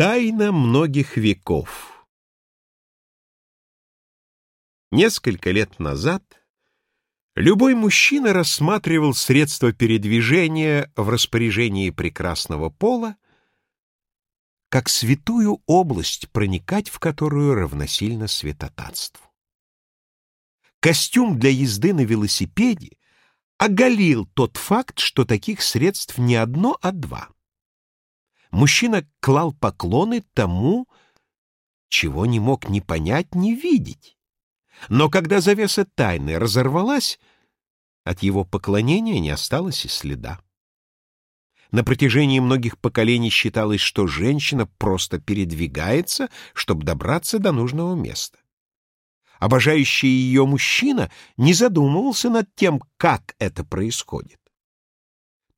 Тайна многих веков Несколько лет назад любой мужчина рассматривал средства передвижения в распоряжении прекрасного пола как святую область, проникать в которую равносильно святотатству. Костюм для езды на велосипеде оголил тот факт, что таких средств не одно, а два — мужчина клал поклоны тому, чего не мог ни понять, ни видеть. Но когда завеса тайны разорвалась, от его поклонения не осталось и следа. На протяжении многих поколений считалось, что женщина просто передвигается, чтобы добраться до нужного места. Обожающий ее мужчина не задумывался над тем, как это происходит.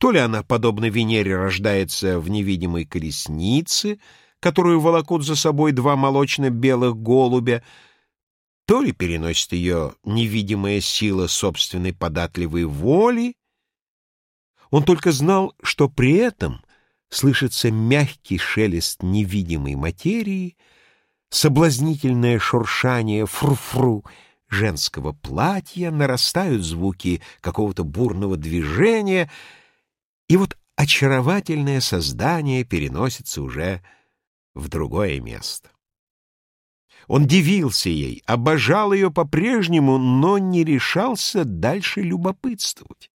То ли она, подобно Венере, рождается в невидимой колеснице, которую волокут за собой два молочно-белых голубя, то ли переносит ее невидимая сила собственной податливой воли. Он только знал, что при этом слышится мягкий шелест невидимой материи, соблазнительное шуршание фру-фру женского платья, нарастают звуки какого-то бурного движения — и вот очаровательное создание переносится уже в другое место. Он дивился ей, обожал ее по-прежнему, но не решался дальше любопытствовать.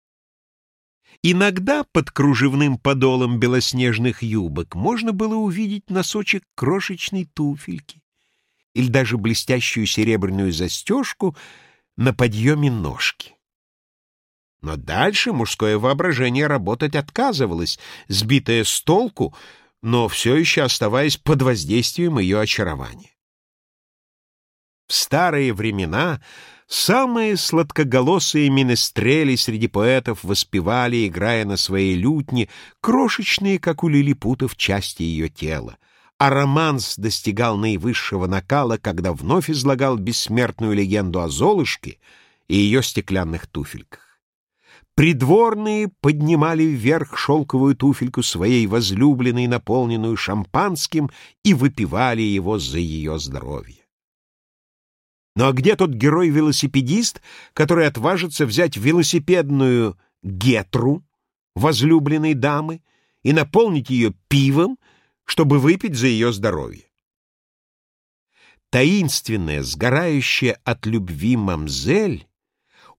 Иногда под кружевным подолом белоснежных юбок можно было увидеть носочек крошечной туфельки или даже блестящую серебряную застежку на подъеме ножки. Но дальше мужское воображение работать отказывалось, сбитое с толку, но все еще оставаясь под воздействием ее очарования. В старые времена самые сладкоголосые минестрели среди поэтов воспевали, играя на своей лютне, крошечные, как у лилипутов, части ее тела, а романс достигал наивысшего накала, когда вновь излагал бессмертную легенду о Золушке и ее стеклянных туфельках. Придворные поднимали вверх шелковую туфельку своей возлюбленной, наполненную шампанским, и выпивали его за ее здоровье. Ну а где тот герой-велосипедист, который отважится взять велосипедную гетру возлюбленной дамы и наполнить ее пивом, чтобы выпить за ее здоровье? Таинственная, сгорающая от любви мамзель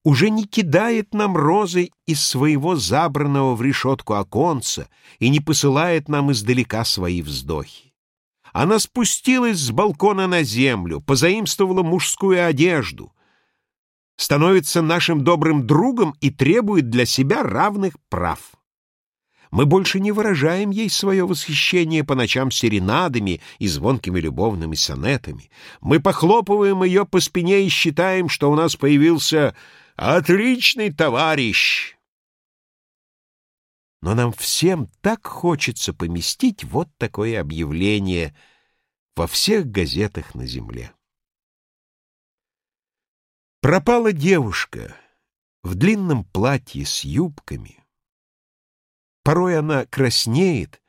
уже не кидает нам розы из своего забранного в решетку оконца и не посылает нам издалека свои вздохи. Она спустилась с балкона на землю, позаимствовала мужскую одежду, становится нашим добрым другом и требует для себя равных прав. Мы больше не выражаем ей свое восхищение по ночам серенадами и звонкими любовными сонетами. Мы похлопываем ее по спине и считаем, что у нас появился Отличный товарищ! Но нам всем так хочется поместить вот такое объявление во всех газетах на земле. Пропала девушка в длинном платье с юбками. Порой она краснеет,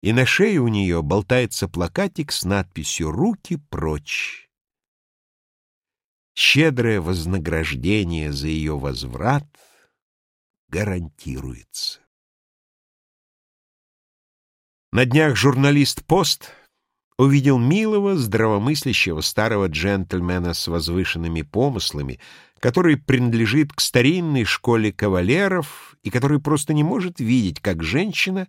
и на шее у нее болтается плакатик с надписью «Руки прочь» щедрое вознаграждение за ее возврат гарантируется. На днях журналист «Пост» увидел милого, здравомыслящего старого джентльмена с возвышенными помыслами, который принадлежит к старинной школе кавалеров и который просто не может видеть, как женщина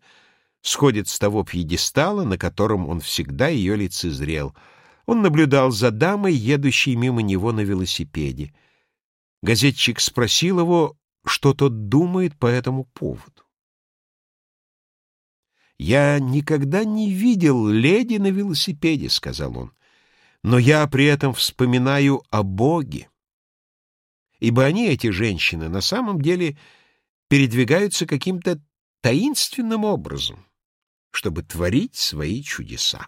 сходит с того пьедестала, на котором он всегда ее лицезрел — он наблюдал за дамой, едущей мимо него на велосипеде. Газетчик спросил его, что тот думает по этому поводу. «Я никогда не видел леди на велосипеде», — сказал он, «но я при этом вспоминаю о Боге, ибо они, эти женщины, на самом деле передвигаются каким-то таинственным образом, чтобы творить свои чудеса».